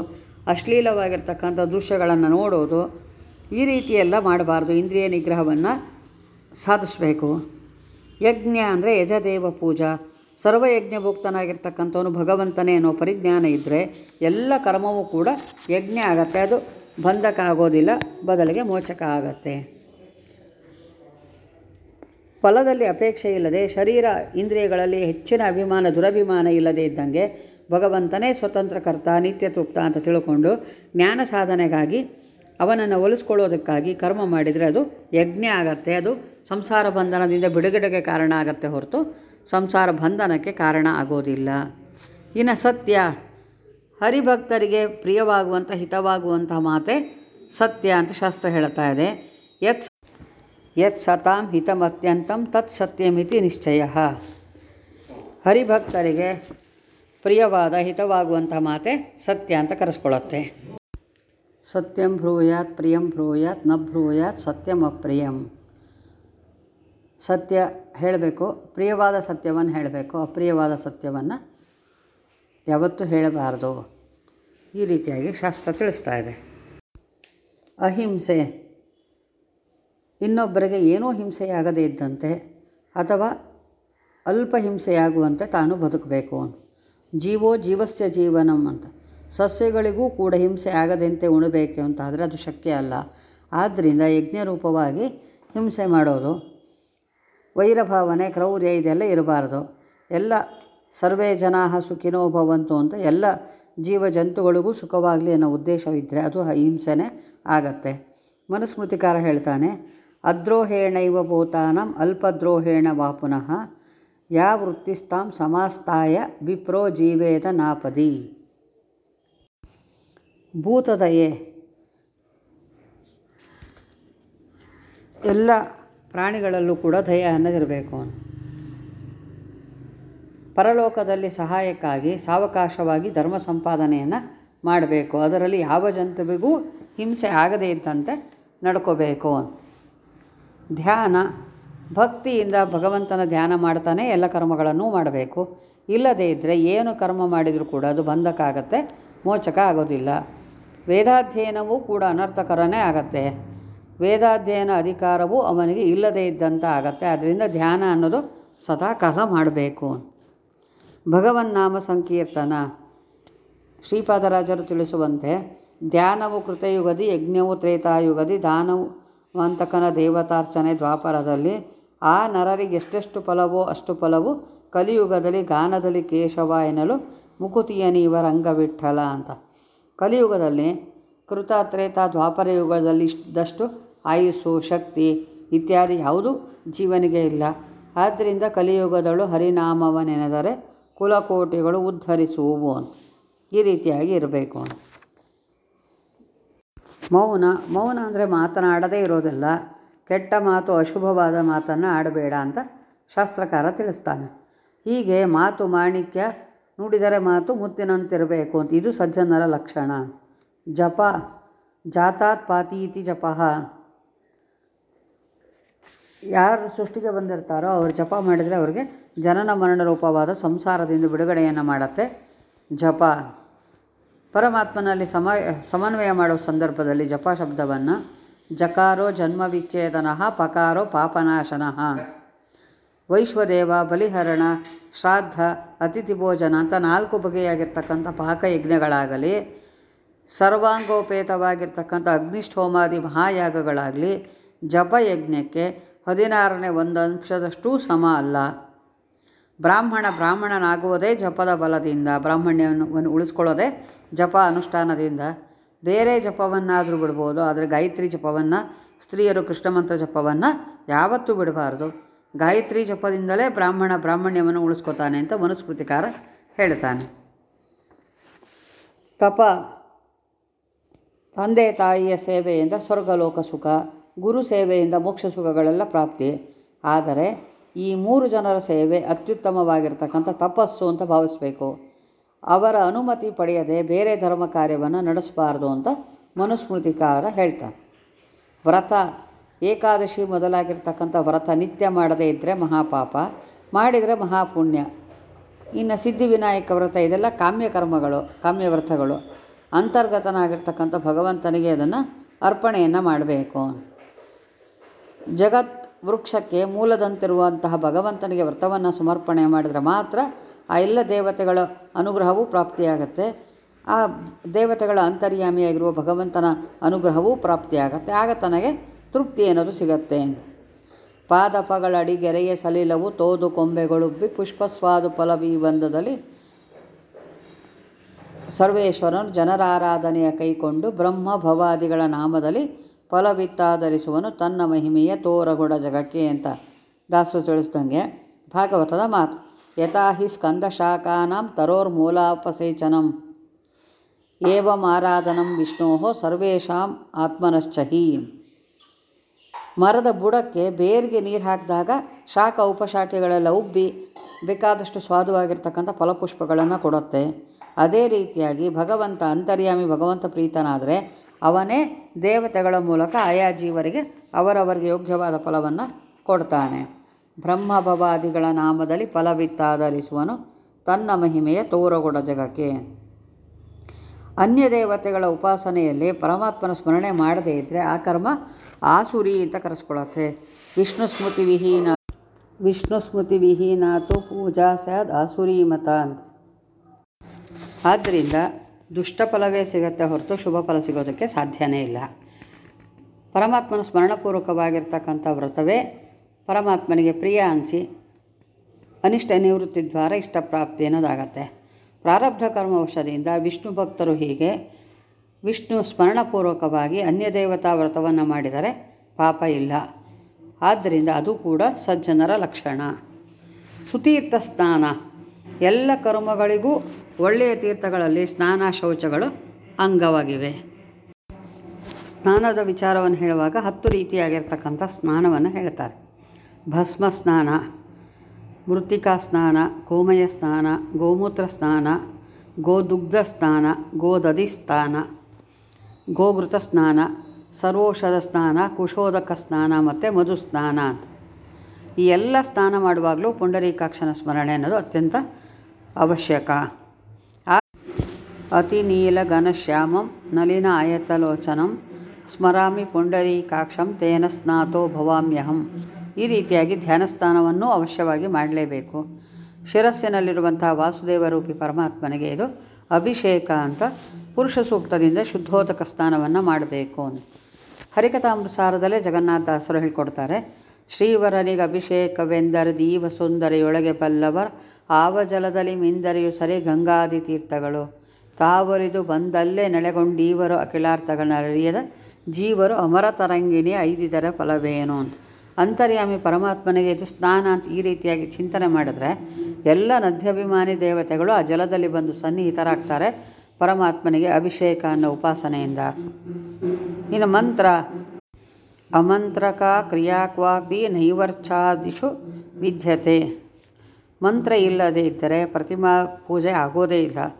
ಅಶ್ಲೀಲವಾಗಿರ್ತಕ್ಕಂಥ ದೃಶ್ಯಗಳನ್ನು ನೋಡೋದು, ಈ ರೀತಿಯೆಲ್ಲ ಮಾಡಬಾರ್ದು, ಇಂದ್ರಿಯ ನಿಗ್ರಹವನ್ನು ಸಾಧಿಸಬೇಕು. ಯಜ್ಞ ಅಂದರೆ ಯಜದೇವ ಪೂಜಾ. ಸರ್ವಯಜ್ಞಭುಕ್ತನಾಗಿರ್ತಕ್ಕಂಥವನು ಭಗವಂತನೇ ಅನ್ನೋ ಪರಿಜ್ಞಾನ ಇದ್ದರೆ ಎಲ್ಲ ಕರ್ಮವೂ ಕೂಡ ಯಜ್ಞ ಆಗತ್ತೆ. ಅದು ಬಂಧಕ ಆಗೋದಿಲ್ಲ, ಬದಲಿಗೆ ಮೋಚಕ ಆಗತ್ತೆ. ಫಲದಲ್ಲಿ ಅಪೇಕ್ಷೆ ಇಲ್ಲದೆ ಶರೀರ ಇಂದ್ರಿಯಗಳಲ್ಲಿ ಹೆಚ್ಚಿನ ಅಭಿಮಾನ, ದುರಭಿಮಾನ ಇಲ್ಲದೇ ಇದ್ದಂಗೆ ಭಗವಂತನೇ ಸ್ವತಂತ್ರ ಕರ್ತ, ನಿತ್ಯ ತೃಪ್ತ ಅಂತ ತಿಳ್ಕೊಂಡು ಜ್ಞಾನ ಸಾಧನೆಗಾಗಿ ಅವನನ್ನು ಒಲಿಸ್ಕೊಳ್ಳೋದಕ್ಕಾಗಿ ಕರ್ಮ ಮಾಡಿದರೆ ಅದು ಯಜ್ಞ ಆಗತ್ತೆ. ಅದು ಸಂಸಾರ ಬಂಧನದಿಂದ ಬಿಡುಗಡೆಗೆ ಕಾರಣ ಆಗತ್ತೆ ಹೊರತು ಸಂಸಾರ ಬಂಧನಕ್ಕೆ ಕಾರಣ ಆಗೋದಿಲ್ಲ. ಇನ್ನು ಸತ್ಯ, ಹರಿಭಕ್ತರಿಗೆ ಪ್ರಿಯವಾಗುವಂಥ ಹಿತವಾಗುವಂಥ ಮಾತೆ ಸತ್ಯ ಅಂತ ಶಾಸ್ತ್ರ ಹೇಳ್ತಾ ಇದೆ. ಯತ್ ಯತ್ ಸತಾಂ ಹಿತಮತ್ಯಂತಂ ತತ್ ಸತ್ಯಮಿತಿ ನಿಶ್ಚಯ. ಹರಿಭಕ್ತರಿಗೆ ಪ್ರಿಯವಾದ ಹಿತವಾಗುವಂಥ ಮಾತೆ ಸತ್ಯ ಅಂತ ಕರೆಸ್ಕೊಳ್ಳುತ್ತೆ. ಸತ್ಯಂ ಭ್ರೂಯಾತ್ ಪ್ರಿಯಂ ಭ್ರೂಯಾತ್ನ ಭ್ರೂಯಾತ್ ಸತ್ಯಮ ಅಪ್ರಿಯಂ ಸತ್ಯ ಹೇಳಬೇಕು, ಪ್ರಿಯವಾದ ಸತ್ಯವನ್ನು ಹೇಳಬೇಕು, ಅಪ್ರಿಯವಾದ ಸತ್ಯವನ್ನು ಯಾವತ್ತೂ ಹೇಳಬಾರ್ದು. ಈ ರೀತಿಯಾಗಿ ಶಾಸ್ತ್ರ ತಿಳಿಸ್ತಾ ಇದೆ. ಅಹಿಂಸೆ. ಇನ್ನೊಬ್ಬರಿಗೆ ಏನೂ ಹಿಂಸೆಯಾಗದೇ ಇದ್ದಂತೆ ಅಥವಾ ಅಲ್ಪ ಹಿಂಸೆಯಾಗುವಂತೆ ತಾನು ಬದುಕಬೇಕು. ಜೀವೋ ಜೀವಸ್ಯ ಜೀವನಂ ಅಂತ. ಸಸ್ಯಗಳಿಗೂ ಕೂಡ ಹಿಂಸೆ ಆಗದಂತೆ ಉಣಬೇಕು ಅಂತಾದರೆ ಅದು ಶಕ್ಯ ಅಲ್ಲ. ಆದ್ದರಿಂದ ಯಜ್ಞರೂಪವಾಗಿ ಹಿಂಸೆ ಮಾಡೋದು ವೈರಭಾವನೆ, ಕ್ರೌರ್ಯ ಇದೆಲ್ಲ ಇರಬಾರ್ದು. ಎಲ್ಲ ಸರ್ವೇ ಜನಾ ಸುಖಿನೋ ಭವಂತು ಅಂತ ಎಲ್ಲ ಜೀವ ಜಂತುಗಳಿಗೂ ಸುಖವಾಗಲಿ ಅನ್ನೋ ಉದ್ದೇಶವಿದ್ದರೆ ಅದು ಅಹಿಂಸೆನೇ ಆಗತ್ತೆ. ಮನುಸ್ಮೃತಿಕಾರ ಹೇಳ್ತಾನೆ, ಅದ್ರೋಹೇಣೈವ ಭೂತಾನಂ ಅಲ್ಪದ್ರೋಹೇಣ ವಾ ಪುನಃ ಯಾ ವೃತ್ತಿಸ್ತಾಂ ಸಮಾಸ್ತಾಯ ವಿಪ್ರೋ ಜೀವೇದ ನಾಪದಿ. ಭೂತದಯೇ, ಎಲ್ಲ ಪ್ರಾಣಿಗಳಲ್ಲೂ ಕೂಡ ದಯ ಅನ್ನೋದಿರಬೇಕು. ಪರಲೋಕದಲ್ಲಿ ಸಹಾಯಕ್ಕಾಗಿ, ಸಾವಕಾಶವಾಗಿ ಧರ್ಮ ಸಂಪಾದನೆಯನ್ನು ಮಾಡಬೇಕು. ಅದರಲ್ಲಿ ಯಾವ ಜಂತುವಿಗೂ ಹಿಂಸೆ ಆಗದೇ ಇದ್ದಂತೆ ನಡ್ಕೋಬೇಕು. ಧ್ಯಾನ, ಭಕ್ತಿಯಿಂದ ಭಗವಂತನ ಧ್ಯಾನ ಮಾಡ್ತಾನೆ ಎಲ್ಲ ಕರ್ಮಗಳನ್ನು ಮಾಡಬೇಕು. ಇಲ್ಲದೇ ಇದ್ದರೆ ಏನು ಕರ್ಮ ಮಾಡಿದರೂ ಕೂಡ ಅದು ಬಂಧಕ್ಕಾಗತ್ತೆ, ಮೋಚಕ ಆಗೋದಿಲ್ಲ. ವೇದಾಧ್ಯಯನವೂ ಕೂಡ ಅನರ್ಥಕರನೇ ಆಗತ್ತೆ. ವೇದಾಧ್ಯಯನ ಅಧಿಕಾರವು ಅವನಿಗೆ ಇಲ್ಲದೇ ಇದ್ದಂಥ ಆಗತ್ತೆ. ಅದರಿಂದ ಧ್ಯಾನ ಅನ್ನೋದು ಸದಾಕಾಲ ಮಾಡಬೇಕು. ಭಗವನ್ನಾಮ ಸಂಕೀರ್ತನ ಶ್ರೀಪಾದರಾಜರು ತಿಳಿಸುವಂತೆ, ಧ್ಯಾನವು ಕೃತಯುಗದಿ, ಯಜ್ಞವು ತ್ರೇತಾಯುಗದಿ, ದಾನವು ವಂತಕನ ದೇವತಾರ್ಚನೆ ದ್ವಾಪರದಲ್ಲಿ ಆ ನರರಿಗೆ ಎಷ್ಟೆಷ್ಟು ಫಲವೋ ಅಷ್ಟು ಫಲವು ಕಲಿಯುಗದಲ್ಲಿ ಗಾನದಲ್ಲಿ ಕೇಶವ ಎನ್ನಲು ಮುಕುತಿಯನಿ ಇವರಂಗವಿಠಲ ರಂಗವಿಠಲ ಅಂತ. ಕಲಿಯುಗದಲ್ಲಿ ಕೃತ ತ್ರೇತ ದ್ವಾಪರ ಯುಗದಲ್ಲಿ ಇದ್ದಷ್ಟು ಆಯುಸ್ಸು, ಶಕ್ತಿ ಇತ್ಯಾದಿ ಯಾವುದೂ ಜೀವನಿಗೆ ಇಲ್ಲ. ಆದ್ದರಿಂದ ಕಲಿಯುಗದಳು ಹರಿನಾಮವನೆನೆದರೆ ಕುಲಕೋಟಿಗಳು ಉದ್ಧರಿಸುವು ಅಂತ. ಈ ರೀತಿಯಾಗಿ ಇರಬೇಕು ಮೌನ ಮೌನ ಅಂದರೆ ಮಾತನಾಡದೇ ಇರೋದಿಲ್ಲ. ಕೆಟ್ಟ ಮಾತು, ಅಶುಭವಾದ ಮಾತನ್ನು ಆಡಬೇಡ ಅಂತ ಶಾಸ್ತ್ರಕಾರ ತಿಳಿಸ್ತಾನೆ. ಹೀಗೆ ಮಾತು ಮಾಣಿಕ್ಯ ನುಡಿದರೆ ಮಾತು ಮುತ್ತಿನಂತಿರಬೇಕು ಅಂತ. ಇದು ಸಜ್ಜನರ ಲಕ್ಷಣ ಜಪ ಜಾತಾತ್ ಪಾತೀತಿ ಜಪಃ. ಯಾರು ಸೃಷ್ಟಿಗೆ ಬಂದಿರ್ತಾರೋ ಅವರು ಜಪ ಮಾಡಿದರೆ ಅವರಿಗೆ ಜನನ ಮರಣ ರೂಪವಾದ ಸಂಸಾರದಿಂದ ಬಿಡುಗಡೆಯನ್ನು ಮಾಡುತ್ತೆ ಜಪ. ಪರಮಾತ್ಮನಲ್ಲಿ ಸಮ ಸಮನ್ವಯ ಮಾಡುವ ಸಂದರ್ಭದಲ್ಲಿ ಜಪ ಶಬ್ದವನ್ನು ಜಕಾರೋ ಜನ್ಮ ವಿಚ್ಛೇದನಃ ಪಕಾರೋ ಪಾಪನಾಶನಃ. ವೈಶ್ವದೇವ ಬಲಿಹರಣ ಶ್ರಾದ್ದ ಅತಿಥಿ ಭೋಜನ ಅಂತ ನಾಲ್ಕು ಬಗೆಯಾಗಿರ್ತಕ್ಕಂಥ ಪಾಕಯಜ್ಞಗಳಾಗಲಿ ಸರ್ವಾಂಗೋಪೇತವಾಗಿರ್ತಕ್ಕಂಥ ಅಗ್ನಿಷ್ಠೋಮಾದಿ ಮಹಾಯಾಗಗಳಾಗಲಿ, ಜಪಯಜ್ಞಕ್ಕೆ ಹದಿನಾರನೇ ಒಂದು ಅಂಶದಷ್ಟೂ ಸಮ ಅಲ್ಲ. ಬ್ರಾಹ್ಮಣ ಬ್ರಾಹ್ಮಣನಾಗುವುದೇ ಜಪದ ಬಲದಿಂದ, ಬ್ರಾಹ್ಮಣ್ಯವನ್ನು ಉಳಿಸ್ಕೊಳ್ಳೋದೇ ಜಪ ಅನುಷ್ಠಾನದಿಂದ. ಬೇರೆ ಜಪವನ್ನಾದರೂ ಬಿಡ್ಬೋದು, ಆದರೆ ಗಾಯತ್ರಿ ಜಪವನ್ನು, ಸ್ತ್ರೀಯರು ಕೃಷ್ಣಮಂತ್ರ ಜಪವನ್ನು ಯಾವತ್ತೂ ಬಿಡಬಾರ್ದು. ಗಾಯತ್ರಿ ಜಪದಿಂದಲೇ ಬ್ರಾಹ್ಮಣ ಬ್ರಾಹ್ಮಣ್ಯವನ್ನು ಉಳಿಸ್ಕೊತಾನೆ ಅಂತ ಮನುಸ್ಮೃತಿಕಾರ ಹೇಳ್ತಾನೆ. ತಪ ತಂದೆ ತಾಯಿಯ ಸೇವೆಯಿಂದ ಸ್ವರ್ಗಲೋಕ ಸುಖ, ಗುರು ಸೇವೆಯಿಂದ ಮೋಕ್ಷ ಸುಖಗಳೆಲ್ಲ ಪ್ರಾಪ್ತಿ. ಆದರೆ ಈ ಮೂರು ಜನರ ಸೇವೆ ಅತ್ಯುತ್ತಮವಾಗಿರ್ತಕ್ಕಂಥ ತಪಸ್ಸು ಅಂತ ಭಾವಿಸಬೇಕು. ಅವರ ಅನುಮತಿ ಪಡೆಯದೆ ಬೇರೆ ಧರ್ಮ ಕಾರ್ಯವನ್ನು ನಡೆಸಬಾರ್ದು ಅಂತ ಮನುಸ್ಮೃತಿಕಾರ ಹೇಳ್ತಾರೆ. ವ್ರತ, ಏಕಾದಶಿ ಮೊದಲಾಗಿರ್ತಕ್ಕಂಥ ವ್ರತ ನಿತ್ಯ ಮಾಡದೇ ಇದ್ದರೆ ಮಹಾಪಾಪ, ಮಾಡಿದರೆ ಮಹಾಪುಣ್ಯ. ಇನ್ನು ಸಿದ್ಧಿವಿನಾಯಕ ವ್ರತ ಇದೆಲ್ಲ ಕಾಮ್ಯ ಕರ್ಮಗಳು ಕಾಮ್ಯ ವ್ರತಗಳು ಅಂತರ್ಗತನಾಗಿರ್ತಕ್ಕಂಥ ಭಗವಂತನಿಗೆ ಅದನ್ನು ಅರ್ಪಣೆಯನ್ನು ಮಾಡಬೇಕು. ಜಗತ್ ವೃಕ್ಷಕ್ಕೆ ಮೂಲದಂತಿರುವಂತಹ ಭಗವಂತನಿಗೆ ವ್ರತವನ್ನು ಸಮರ್ಪಣೆ ಮಾಡಿದರೆ ಮಾತ್ರ ಆ ಎಲ್ಲ ದೇವತೆಗಳ ಅನುಗ್ರಹವೂ ಪ್ರಾಪ್ತಿಯಾಗತ್ತೆ. ಆ ದೇವತೆಗಳ ಅಂತರ್ಯಾಮಿಯಾಗಿರುವ ಭಗವಂತನ ಅನುಗ್ರಹವೂ ಪ್ರಾಪ್ತಿಯಾಗತ್ತೆ. ಆಗ ತನಗೆ ತೃಪ್ತಿ ಅನ್ನೋದು ಸಿಗತ್ತೆ. ಪಾದಪಗಳ ಗೆರೆಯ ಸಲಿಲವು ತೋದು ಕೊಂಬೆಗಳುಬ್ಬಿ ಪುಷ್ಪಸ್ವಾದು ಫಲವಿ ಬಂಧದಲ್ಲಿ ಸರ್ವೇಶ್ವರನು ಜನರ ಆರಾಧನೆಯ ಕೈಕೊಂಡು ಬ್ರಹ್ಮ ಭವಾದಿಗಳ ನಾಮದಲ್ಲಿ ಫಲವಿತ್ತಾಧರಿಸುವನು ತನ್ನ ಮಹಿಮೆಯ ತೋರಗೊಡ ಜಗಕ್ಕೆ ಅಂತ ದಾಸರು ತಿಳಿಸ್ದಂಗೆ ಭಾಗವತದ ಮಾತು. ಯಥಾ ಹಿ ಸ್ಕಂದ ಶಾಖಾನಾಂ ತರೋರ್ಮೂಲಾಪಸೇಚನಂ ಏವಂ ಆರಾಧನಂ ವಿಷ್ಣೋ ಸರ್ವೇಷಾಂ ಆತ್ಮನಶ್ಚಹಿ. ಮರದ ಬುಡಕ್ಕೆ ಬೇರಿಗೆ ನೀರು ಹಾಕಿದಾಗ ಶಾಖ ಉಪಶಾಖೆಗಳೆಲ್ಲ ಉಬ್ಬಿ ಬೇಕಾದಷ್ಟು ಸ್ವಾದುವಾಗಿರ್ತಕ್ಕಂಥ ಫಲಪುಷ್ಪಗಳನ್ನು ಕೊಡುತ್ತೆ. ಅದೇ ರೀತಿಯಾಗಿ ಭಗವಂತ ಅಂತರ್ಯಾಮಿ ಭಗವಂತ ಪ್ರೀತನಾದರೆ ಅವನೇ ದೇವತೆಗಳ ಮೂಲಕ ಆಯಾ ಜೀವರಿಗೆ ಅವರವರಿಗೆ ಯೋಗ್ಯವಾದ ಫಲವನ್ನು ಕೊಡ್ತಾನೆ. ಬ್ರಹ್ಮ ಭವಾದಿಗಳ ನಾಮದಲ್ಲಿ ಫಲವಿತ್ತಾಧರಿಸುವನು ತನ್ನ ಮಹಿಮೆಯ ತೋರಗೊಡ ಜಗಕ್ಕೆ. ಅನ್ಯ ದೇವತೆಗಳ ಉಪಾಸನೆಯಲ್ಲಿ ಪರಮಾತ್ಮನ ಸ್ಮರಣೆ ಮಾಡದೇ ಇದ್ದರೆ ಆ ಕರ್ಮ ಆಸುರಿ ಅಂತ ಕರೆಸ್ಕೊಳತ್ತೆ. ವಿಷ್ಣು ಸ್ಮೃತಿ ವಿಹೀನ ವಿಷ್ಣು ಸ್ಮೃತಿ ವಿಹೀನಾತು ಪೂಜಾ ಸ್ಯಾದ್ ಆಸುರಿ ಮತ ಅಂತ. ಆದ್ದರಿಂದ ದುಷ್ಟ ಫಲವೇ ಸಿಗತ್ತೆ ಹೊರತು ಶುಭ ಫಲ ಸಿಗೋದಕ್ಕೆ ಸಾಧ್ಯವೇ ಇಲ್ಲ. ಪರಮಾತ್ಮನ ಸ್ಮರಣಪೂರ್ವಕವಾಗಿರ್ತಕ್ಕಂಥ ವ್ರತವೇ ಪರಮಾತ್ಮನಿಗೆ ಪ್ರಿಯ ಅನಿಸಿ ಅನಿಷ್ಟ ನಿವೃತ್ತಿ ದ್ವಾರ ಇಷ್ಟಪ್ರಾಪ್ತಿ ಅನ್ನೋದಾಗತ್ತೆ. ಪ್ರಾರಬ್ಧ ಕರ್ಮವಶದಿಂದ ವಿಷ್ಣು ಭಕ್ತರು ಹೀಗೆ ವಿಷ್ಣು ಸ್ಮರಣಪೂರ್ವಕವಾಗಿ ಅನ್ಯ ದೇವತಾ ವ್ರತವನ್ನು ಮಾಡಿದರೆ ಪಾಪ ಇಲ್ಲ. ಆದ್ದರಿಂದ ಅದು ಕೂಡ ಸಜ್ಜನರ ಲಕ್ಷಣ. ಸುತೀರ್ಥ ಸ್ನಾನ. ಎಲ್ಲ ಕರ್ಮಗಳಿಗೂ ಒಳ್ಳೆಯ ತೀರ್ಥಗಳಲ್ಲಿ ಸ್ನಾನ ಶೌಚಗಳು ಅಂಗವಾಗಿವೆ. ಸ್ನಾನದ ವಿಚಾರವನ್ನು ಹೇಳುವಾಗ ಹತ್ತು ರೀತಿಯಾಗಿರ್ತಕ್ಕಂಥ ಸ್ನಾನವನ್ನು ಹೇಳ್ತಾರೆ. ಭಸ್ಮ ಸ್ನಾನ, ಮೃತ್ತಿಕಾ ಸ್ನಾನ ಗೋಮಯ ಸ್ನಾನ, ಗೋಮೂತ್ರ ಸ್ನಾನ, ಗೋದುಗ್ಧ ಸ್ನಾನ ಗೋದಧಿ ಸ್ನಾನ ಗೋಘೃತ ಸ್ನಾನ, ಸರ್ವೋಷಧ ಸ್ನಾನ, ಕುಶೋದಕ ಸ್ನಾನ ಮತ್ತು ಮಧು ಸ್ನಾನ ಅಂತ. ಈ ಎಲ್ಲ ಸ್ನಾನ ಮಾಡುವಾಗಲೂ ಪುಂಡರೀಕಾಕ್ಷನ ಸ್ಮರಣೆ ಅನ್ನೋದು ಅತ್ಯಂತ ಅವಶ್ಯಕ. ನಲಿನ ಆಯತಲೋಚನಂ ಸ್ಮರಾಮಿ ಪುಂಡರೀಕಾಕ್ಷಂ ತೇನ ಸ್ನಾತೋ ಭವಾಮ್ಯಹಂ. ಈ ರೀತಿಯಾಗಿ ಧ್ಯಾನಸ್ಥಾನವನ್ನು ಅವಶ್ಯವಾಗಿ ಮಾಡಲೇಬೇಕು. ಶಿರಸ್ಸಿನಲ್ಲಿರುವಂತಹ ವಾಸುದೇವರೂಪಿ ಪರಮಾತ್ಮನಿಗೆ ಇದು ಅಭಿಷೇಕ ಅಂತ ಪುರುಷ ಸೂಕ್ತದಿಂದ ಶುದ್ಧೋತಕ ಸ್ಥಾನವನ್ನು ಮಾಡಬೇಕು ಅಂತ. ಹರಿಕಥಾಮೃತಸಾರದಲ್ಲೇ ಜಗನ್ನಾಥದಾಸರು ಹೇಳ್ಕೊಡ್ತಾರೆ, ಶ್ರೀವರನಿಗೆ ಅಭಿಷೇಕವೆಂದರೆ ದೀವ ಸುಂದರಿಯೊಳಗೆ ಬಲ್ಲವರ್ ಆವ ಜಲದಲ್ಲಿ ಮಿಂದರಿಯು ಸರಿ ಗಂಗಾದಿ ತೀರ್ಥಗಳು ತಾವರಿದು ಬಂದಲ್ಲೇ ನೆಲೆಗೊಂಡೀವರು ಅಖಿಲಾರ್ಥಗಳನ್ನರಿಯದ ಜೀವರು ಅಮರ ತರಂಗಿಣಿ ಐದಿದರ ಫಲವೇನು ಅಂತ. ಅಂತರ್ಯಾಮಿ ಪರಮಾತ್ಮನಿಗೆ ಇದು ಸ್ನಾನ ಅಂತ ಈ ರೀತಿಯಾಗಿ ಚಿಂತನೆ ಮಾಡಿದ್ರೆ ಎಲ್ಲ ನದ್ಯಾಭಿಮಾನಿ ದೇವತೆಗಳು ಆ ಜಲದಲ್ಲಿ ಬಂದು ಸನ್ನಿಹಿತರಾಗ್ತಾರೆ. ಪರಮಾತ್ಮನಿಗೆ ಅಭಿಷೇಕ ಅನ್ನೋ ಉಪಾಸನೆಯಿಂದ. ಇನ್ನು ಮಂತ್ರ. ಅಮಂತ್ರಕ ಕ್ರಿಯಾಕ್ವಾಪಿ ನೈವರ್ಚಾದಿಷು ವಿದ್ಯತೆ. ಮಂತ್ರ ಇಲ್ಲದೇ ಇದ್ದರೆ ಪ್ರತಿಮಾ ಪೂಜೆ ಆಗೋದೇ ಇಲ್ಲ.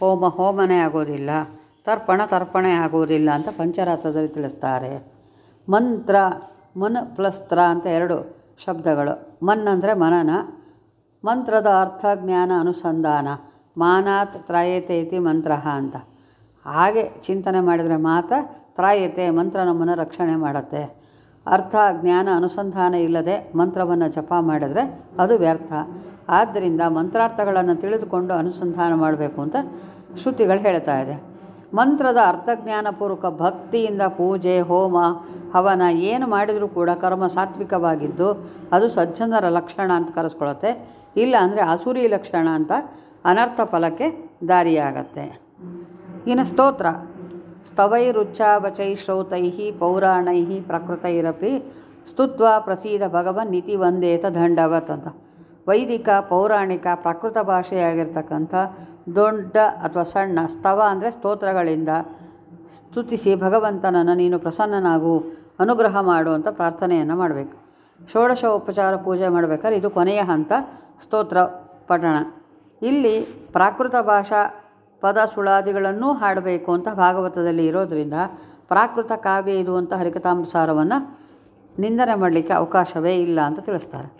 ಹೋಮ ಹೋಮನೇ ಆಗೋದಿಲ್ಲ, ತರ್ಪಣ ತರ್ಪಣೆ ಆಗೋದಿಲ್ಲ ಅಂತ ಪಂಚರಾತ್ರದಲ್ಲಿ ತಿಳಿಸ್ತಾರೆ. ಮಂತ್ರ, ಮನ್ ಪ್ಲಸ್ ತ್ರ ಅಂತ ಎರಡು ಶಬ್ದಗಳು. ಮನ್ ಅಂದರೆ ಮನನ. ಮಂತ್ರದ ಅರ್ಥ ಜ್ಞಾನ ಅನುಸಂಧಾನ. ಮಾನಾತ್ ತ್ರಾಯತೆ ಇತಿ ಮಂತ್ರ ಅಂತ. ಹಾಗೆ ಚಿಂತನೆ ಮಾಡಿದರೆ ಮಾತ್ರ ತ್ರಾಯತೆ ಮಂತ್ರ ನಮ್ಮನ್ನು ರಕ್ಷಣೆ ಮಾಡುತ್ತೆ. ಅರ್ಥ, ಜ್ಞಾನ, ಅನುಸಂಧಾನ ಇಲ್ಲದೆ ಮಂತ್ರವನ್ನು ಜಪ ಮಾಡಿದರೆ ಅದು ವ್ಯರ್ಥ. ಆದ್ದರಿಂದ ಮಂತ್ರಾರ್ಥಗಳನ್ನು ತಿಳಿದುಕೊಂಡು ಅನುಸಂಧಾನ ಮಾಡಬೇಕು ಅಂತ ಶ್ರುತಿಗಳು ಹೇಳ್ತಾ ಇದೆ. ಮಂತ್ರದ ಅರ್ಥಜ್ಞಾನಪೂರ್ವಕ ಭಕ್ತಿಯಿಂದ ಪೂಜೆ, ಹೋಮ, ಹವನ ಏನು ಮಾಡಿದರೂ ಕೂಡ ಕರ್ಮ ಸಾತ್ವಿಕವಾಗಿದ್ದು ಅದು ಸಜ್ಜನರ ಲಕ್ಷಣ ಅಂತ ಕರೆಸ್ಕೊಳತ್ತೆ. ಇಲ್ಲ ಅಂದರೆ ಅಸುರಿ ಲಕ್ಷಣ ಅಂತ ಅನರ್ಥ ಫಲಕ್ಕೆ ದಾರಿಯಾಗತ್ತೆ. ಇನ್ನು ಸ್ತೋತ್ರ. ಸ್ತವೈರುಚ್ಚಾವಚೈ ಶ್ರೌತೈ ಪೌರಾಣೈ ಪ್ರಕೃತೈರಪಿ ಸ್ತುತ್ವ ಪ್ರಸೀದ ಭಗವನ್ ನಿತಿ ವಂದೇತ ದಂಡವತ್ ಅಂತ. ವೈದಿಕ, ಪೌರಾಣಿಕ, ಪ್ರಕೃತ ಭಾಷೆಯಾಗಿರ್ತಕ್ಕಂಥ ದೊಡ್ಡ ಅಥವಾ ಸಣ್ಣ ಸ್ತವ ಅಂದರೆ ಸ್ತೋತ್ರಗಳಿಂದ ಸ್ತುತಿಸಿ ಭಗವಂತನನ್ನು ನೀನು ಪ್ರಸನ್ನನಾಗು, ಅನುಗ್ರಹ ಮಾಡು ಅಂತ ಪ್ರಾರ್ಥನೆಯನ್ನು ಮಾಡಬೇಕು. ಷೋಡಶ ಉಪಚಾರ ಪೂಜೆ ಮಾಡಬೇಕಾದ್ರೆ ಇದು ಕೊನೆಯ ಹಂತ, ಸ್ತೋತ್ರ ಪಠಣ. ಇಲ್ಲಿ ಪ್ರಾಕೃತ ಭಾಷಾ ಪದ ಸುಳಾದಿಗಳನ್ನೂ ಹಾಡಬೇಕು ಅಂತ ಭಾಗವತದಲ್ಲಿ ಇರೋದರಿಂದ ಪ್ರಾಕೃತ ಕಾವ್ಯ ಇದು ಅಂತ ಹರಿಕಥಾಂಸಾರವನ್ನು ನಿಂದನೆ ಮಾಡಲಿಕ್ಕೆ ಅವಕಾಶವೇ ಇಲ್ಲ ಅಂತ ತಿಳಿಸ್ತಾರೆ.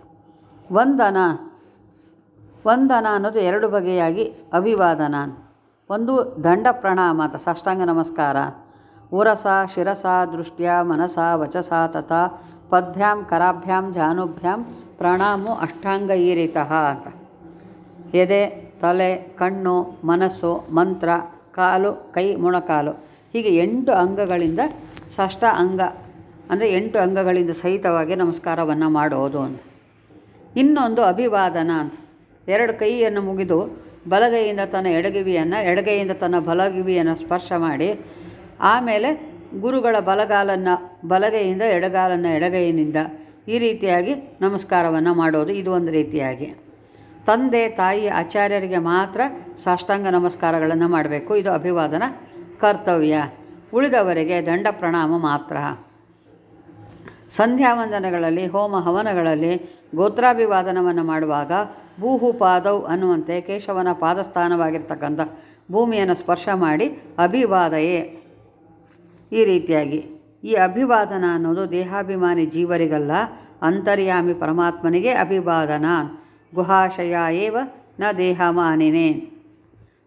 ವಂದನ ವಂದನ ಅನ್ನೋದು ಎರಡು ಬಗೆಯಾಗಿ ಅಭಿವಾದನ. ಒಂದು ದಂಡ ಪ್ರಣಾಮ ಅಂತ, ಸಾಷ್ಟಾಂಗ ನಮಸ್ಕಾರ. ಉರಸ, ಶಿರಸ, ದೃಷ್ಟ್ಯ, ಮನಸ, ವಚಸ ತಥ ಪದ್ಭ್ಯಾಂ, ಕರಾಭ್ಯಾಂ, ಜಾನುಭ್ಯಾಂ, ಪ್ರಣಾಮು ಅಷ್ಟಾಂಗ ಈರಿತಃ ಅಂತ. ಎದೆ ತಲೆ, ಕಣ್ಣು, ಮನಸ್ಸು, ಮಂತ್ರ, ಕಾಲು, ಕೈ, ಮೊಣಕಾಲು. ಹೀಗೆ ಎಂಟು ಅಂಗಗಳಿಂದ ಷಷ್ಠ ಅಂಗ, ಅಂದರೆ ಎಂಟು ಅಂಗಗಳಿಂದ ಸಹಿತವಾಗಿ ನಮಸ್ಕಾರವನ್ನು ಮಾಡೋದು ಅಂತ. ಇನ್ನೊಂದು ಅಭಿವಾದನ ಅಂತ. ಎರಡು ಕೈಯನ್ನು ಮುಗಿದು ಬಲಗೈಯಿಂದ ತನ್ನ ಎಡಗಿವಿಯನ್ನು, ಎಡಗೈಯಿಂದ ತನ್ನ ಬಲಗಿವಿಯನ್ನು ಸ್ಪರ್ಶ ಮಾಡಿ, ಆಮೇಲೆ ಗುರುಗಳ ಬಲಗಾಲನ್ನು, ಬಲಗೈಯಿಂದ ಎಡಗಾಲನ್ನು ಎಡಗೈಯಿಂದ ಈ ರೀತಿಯಾಗಿ ನಮಸ್ಕಾರವನ್ನು ಮಾಡೋದು. ಇದು ಒಂದು ರೀತಿಯಾಗಿ. ತಂದೆ, ತಾಯಿ, ಆಚಾರ್ಯರಿಗೆ ಮಾತ್ರ ಸಾಷ್ಟಾಂಗ ನಮಸ್ಕಾರಗಳನ್ನು ಮಾಡಬೇಕು. ಇದು ಅಭಿವಾದನ, ಕರ್ತವ್ಯ. ಉಳಿದವರಿಗೆ ದಂಡ ಪ್ರಣಾಮ ಮಾತ್ರ. ಸಂಧ್ಯಾವಂದನಗಳಲ್ಲಿ, ಹೋಮ ಹವನಗಳಲ್ಲಿ ಗೋತ್ರಾಭಿವಾದನವನ್ನು ಮಾಡುವಾಗ ಭೂಹು ಪಾದವ್ ಅನ್ನುವಂತೆ ಕೇಶವನ ಪಾದಸ್ಥಾನವಾಗಿರ್ತಕ್ಕಂಥ ಭೂಮಿಯನ್ನು ಸ್ಪರ್ಶ ಮಾಡಿ ಅಭಿವಾದಯೇ. ಈ ರೀತಿಯಾಗಿ ಈ ಅಭಿವಾದನ ಅನ್ನೋದು ದೇಹಾಭಿಮಾನಿ ಜೀವರಿಗಲ್ಲ, ಅಂತರ್ಯಾಮಿ ಪರಮಾತ್ಮನಿಗೆ ಅಭಿವಾದನ. ಗುಹಾಶಯ ಏವ ನ ದೇಹಮಾನಿನೇ.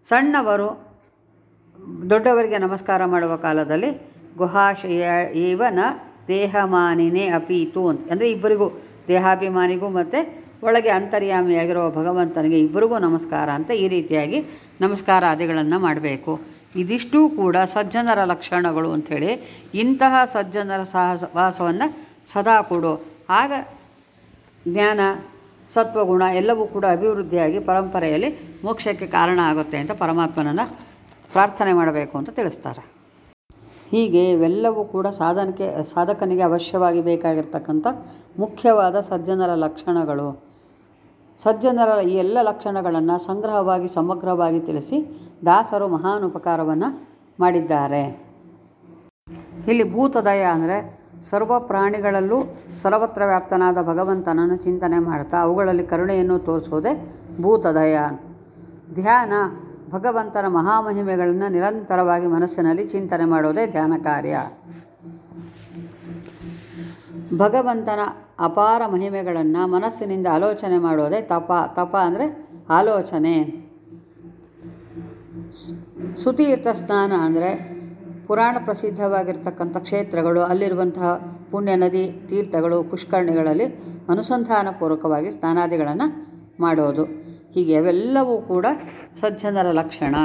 ಸಣ್ಣವರು ದೊಡ್ಡವರಿಗೆ ನಮಸ್ಕಾರ ಮಾಡುವ ಕಾಲದಲ್ಲಿ ಗುಹಾಶಯ ಏವ ನ ದೇಹಮಾನಿನೇ ಅಪೀತು ಅಂತ. ಅಂದರೆ ಇಬ್ಬರಿಗೂ ದೇಹಾಭಿಮಾನಿಗೂ ಮತ್ತು ಒಳಗೆ ಅಂತರ್ಯಾಮಿಯಾಗಿರುವ ಭಗವಂತನಿಗೆ ಇಬ್ಬರಿಗೂ ನಮಸ್ಕಾರ ಅಂತ ಈ ರೀತಿಯಾಗಿ ನಮಸ್ಕಾರ ಆದಿಗಳನ್ನು ಮಾಡಬೇಕು. ಇದಿಷ್ಟೂ ಕೂಡ ಸಜ್ಜನರ ಲಕ್ಷಣಗಳು ಅಂಥೇಳಿ ಇಂತಹ ಸಜ್ಜನರ ಸಹವಾಸವನ್ನು ಸದಾ ಕೊಡು. ಆಗ ಜ್ಞಾನ ಸತ್ವಗುಣ ಎಲ್ಲವೂ ಕೂಡ ಅಭಿವೃದ್ಧಿಯಾಗಿ ಪರಂಪರೆಯಲ್ಲಿ ಮೋಕ್ಷಕ್ಕೆ ಕಾರಣ ಆಗುತ್ತೆ ಅಂತ ಪರಮಾತ್ಮನನ್ನು ಪ್ರಾರ್ಥನೆ ಮಾಡಬೇಕು ಅಂತ ತಿಳಿಸ್ತಾರೆ. ಹೀಗೆ ಇವೆಲ್ಲವೂ ಕೂಡ ಸಾಧನಕ್ಕೆ, ಸಾಧಕನಿಗೆ ಅವಶ್ಯವಾಗಿ ಬೇಕಾಗಿರ್ತಕ್ಕಂಥ ಮುಖ್ಯವಾದ ಸಜ್ಜನರ ಲಕ್ಷಣಗಳು. ಸಜ್ಜನರ ಈ ಎಲ್ಲ ಲಕ್ಷಣಗಳನ್ನು ಸಂಗ್ರಹವಾಗಿ, ಸಮಗ್ರವಾಗಿ ತಿಳಿಸಿ ದಾಸರು ಮಹಾನ್ ಉಪಕಾರವನ್ನು ಮಾಡಿದ್ದಾರೆ. ಇಲ್ಲಿ ಭೂತದಯ ಅಂದರೆ ಸರ್ವ ಪ್ರಾಣಿಗಳಲ್ಲೂ ಸರ್ವತ್ರ ವ್ಯಾಪ್ತನಾದ ಭಗವಂತನನ್ನು ಚಿಂತನೆ ಮಾಡ್ತಾ ಅವುಗಳಲ್ಲಿ ಕರುಣೆಯನ್ನು ತೋರಿಸೋದೇ ಭೂತದಯ ಧ್ಯಾನ, ಭಗವಂತನ ಮಹಾಮಹಿಮೆಗಳನ್ನು ನಿರಂತರವಾಗಿ ಮನಸ್ಸಿನಲ್ಲಿ ಚಿಂತನೆ ಮಾಡೋದೇ ಧ್ಯಾನ ಕಾರ್ಯ. ಭಗವಂತನ ಅಪಾರ ಮಹಿಮೆಗಳನ್ನು ಮನಸ್ಸಿನಿಂದ ಆಲೋಚನೆ ಮಾಡೋದೇ ತಪ ತಪ ಅಂದರೆ ಆಲೋಚನೆ. ಸುತೀರ್ಥ ಸ್ನಾನ ಅಂದರೆ ಪುರಾಣ ಪ್ರಸಿದ್ಧವಾಗಿರ್ತಕ್ಕಂಥ ಕ್ಷೇತ್ರಗಳು, ಅಲ್ಲಿರುವಂತಹ ಪುಣ್ಯ ನದಿ ತೀರ್ಥಗಳು, ಪುಷ್ಕರಣಿಗಳಲ್ಲಿ ಅನುಸಂಧಾನಪೂರ್ವಕವಾಗಿ ಸ್ನಾನಾದಿಗಳನ್ನು ಮಾಡೋದು. ಹೀಗೆ ಅವೆಲ್ಲವೂ ಕೂಡ ಸಜ್ಜನರ ಲಕ್ಷಣ.